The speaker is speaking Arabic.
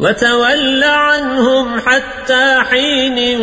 وتول عنهم حتى حين